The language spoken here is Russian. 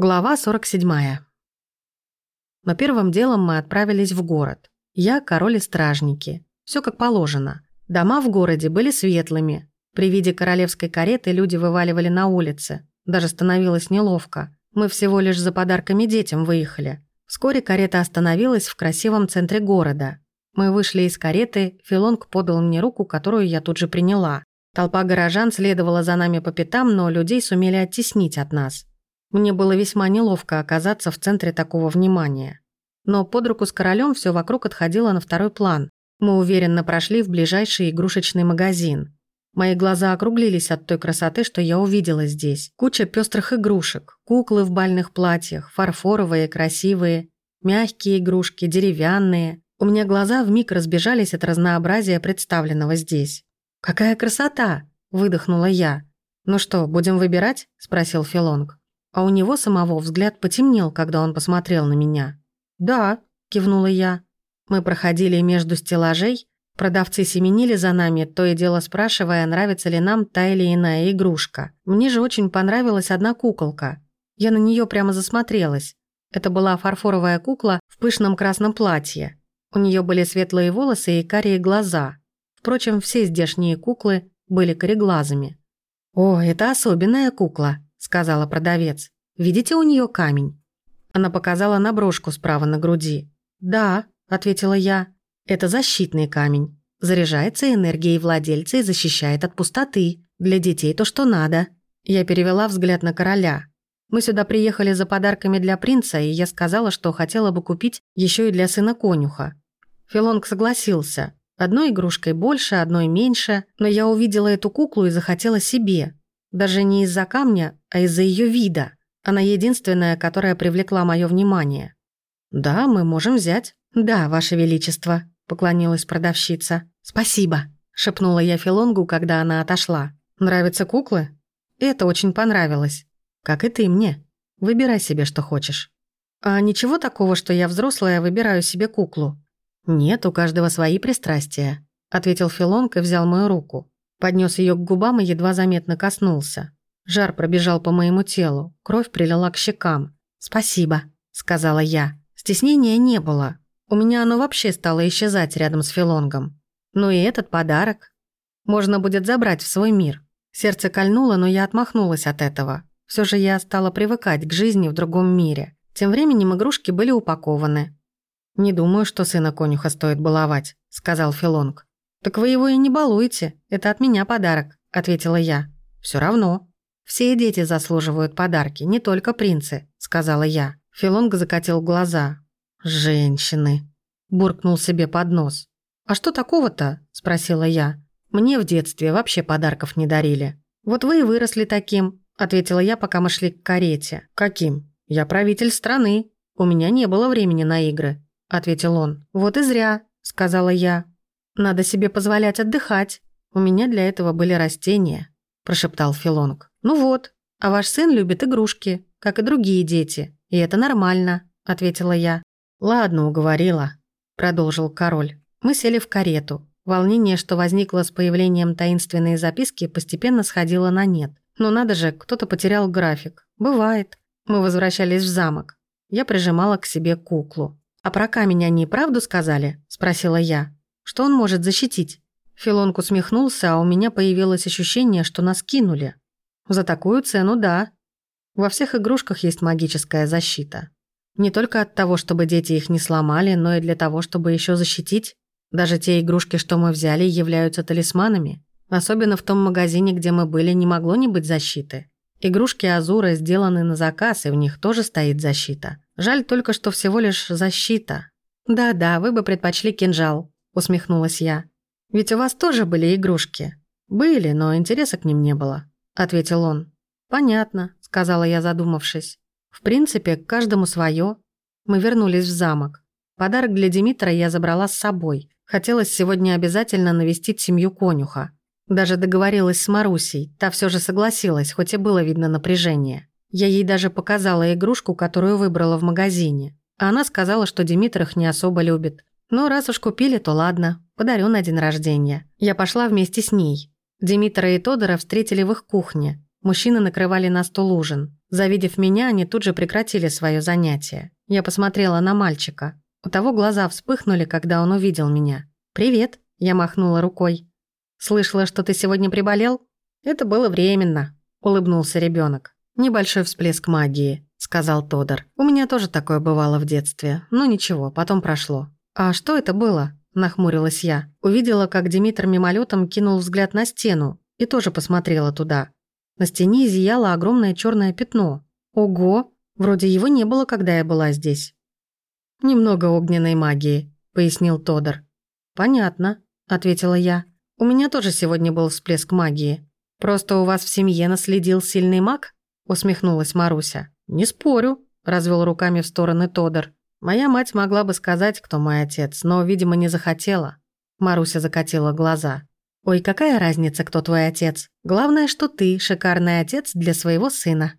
Глава 47. Но первым делом мы отправились в город. Я, король и стражники. Все как положено. Дома в городе были светлыми. При виде королевской кареты люди вываливали на улице. Даже становилось неловко. Мы всего лишь за подарками детям выехали. Вскоре карета остановилась в красивом центре города. Мы вышли из кареты, Филонг подал мне руку, которую я тут же приняла. Толпа горожан следовала за нами по пятам, но людей сумели оттеснить от нас. Мне было весьма неловко оказаться в центре такого внимания. Но под руку с королем все вокруг отходило на второй план. Мы уверенно прошли в ближайший игрушечный магазин. Мои глаза округлились от той красоты, что я увидела здесь. Куча пестрых игрушек, куклы в бальных платьях, фарфоровые, красивые, мягкие игрушки, деревянные. У меня глаза вмиг разбежались от разнообразия представленного здесь. «Какая красота!» – выдохнула я. «Ну что, будем выбирать?» – спросил Филонг а у него самого взгляд потемнел, когда он посмотрел на меня. «Да», – кивнула я. Мы проходили между стеллажей, продавцы семенили за нами, то и дело спрашивая, нравится ли нам та или иная игрушка. Мне же очень понравилась одна куколка. Я на нее прямо засмотрелась. Это была фарфоровая кукла в пышном красном платье. У нее были светлые волосы и карие глаза. Впрочем, все здешние куклы были кореглазыми. «О, это особенная кукла», — сказала продавец. «Видите у нее камень?» Она показала на брошку справа на груди. «Да», — ответила я. «Это защитный камень. Заряжается энергией владельца и защищает от пустоты. Для детей то, что надо». Я перевела взгляд на короля. Мы сюда приехали за подарками для принца, и я сказала, что хотела бы купить еще и для сына конюха. Филонг согласился. Одной игрушкой больше, одной меньше, но я увидела эту куклу и захотела себе. Даже не из-за камня, а из-за ее вида. Она единственная, которая привлекла мое внимание. «Да, мы можем взять». «Да, Ваше Величество», — поклонилась продавщица. «Спасибо», — шепнула я Филонгу, когда она отошла. «Нравятся куклы?» «Это очень понравилось. Как и ты мне. Выбирай себе, что хочешь». «А ничего такого, что я взрослая, выбираю себе куклу?» «Нет, у каждого свои пристрастия», — ответил Филонг и взял мою руку. Поднес ее к губам и едва заметно коснулся. Жар пробежал по моему телу, кровь прилила к щекам. «Спасибо», — сказала я. Стеснения не было. У меня оно вообще стало исчезать рядом с Филонгом. Ну и этот подарок. Можно будет забрать в свой мир. Сердце кольнуло, но я отмахнулась от этого. Все же я стала привыкать к жизни в другом мире. Тем временем игрушки были упакованы. «Не думаю, что сына конюха стоит баловать», — сказал Филонг. «Так вы его и не балуете. Это от меня подарок», — ответила я. Все равно. Все дети заслуживают подарки, не только принцы», — сказала я. Филонг закатил глаза. «Женщины», — буркнул себе под нос. «А что такого-то?» — спросила я. «Мне в детстве вообще подарков не дарили». «Вот вы и выросли таким», — ответила я, пока мы шли к карете. «Каким? Я правитель страны. У меня не было времени на игры», — ответил он. «Вот и зря», — сказала я. «Надо себе позволять отдыхать. У меня для этого были растения», – прошептал Филонг. «Ну вот, а ваш сын любит игрушки, как и другие дети, и это нормально», – ответила я. «Ладно, уговорила», – продолжил король. Мы сели в карету. Волнение, что возникло с появлением таинственной записки, постепенно сходило на нет. Но надо же, кто-то потерял график. Бывает. Мы возвращались в замок. Я прижимала к себе куклу. «А про камень они правду сказали?» – спросила я. Что он может защитить? Филонг усмехнулся, а у меня появилось ощущение, что нас кинули. За такую цену, да. Во всех игрушках есть магическая защита. Не только от того, чтобы дети их не сломали, но и для того, чтобы еще защитить. Даже те игрушки, что мы взяли, являются талисманами. Особенно в том магазине, где мы были, не могло не быть защиты. Игрушки Азура сделаны на заказ, и в них тоже стоит защита. Жаль только, что всего лишь защита. Да-да, вы бы предпочли кинжал усмехнулась я. «Ведь у вас тоже были игрушки?» «Были, но интереса к ним не было», — ответил он. «Понятно», — сказала я, задумавшись. «В принципе, каждому свое. Мы вернулись в замок. Подарок для Димитра я забрала с собой. Хотелось сегодня обязательно навестить семью конюха. Даже договорилась с Марусей, та все же согласилась, хоть и было видно напряжение. Я ей даже показала игрушку, которую выбрала в магазине. Она сказала, что Димитр их не особо любит. Ну, раз уж купили, то ладно, подарю на день рождения. Я пошла вместе с ней. Димитра и Тодора встретили в их кухне. Мужчины накрывали на стол ужин. Завидев меня, они тут же прекратили свое занятие. Я посмотрела на мальчика. У того глаза вспыхнули, когда он увидел меня. «Привет», — я махнула рукой. «Слышала, что ты сегодня приболел?» «Это было временно», — улыбнулся ребенок. «Небольшой всплеск магии», — сказал Тодор. «У меня тоже такое бывало в детстве. Ну ничего, потом прошло». «А что это было?» — нахмурилась я. Увидела, как Димитр мимолетом кинул взгляд на стену и тоже посмотрела туда. На стене зияло огромное черное пятно. Ого! Вроде его не было, когда я была здесь. «Немного огненной магии», — пояснил Тодор. «Понятно», — ответила я. «У меня тоже сегодня был всплеск магии. Просто у вас в семье наследил сильный маг?» — усмехнулась Маруся. «Не спорю», — развел руками в стороны Тодор. «Моя мать могла бы сказать, кто мой отец, но, видимо, не захотела». Маруся закатила глаза. «Ой, какая разница, кто твой отец? Главное, что ты шикарный отец для своего сына».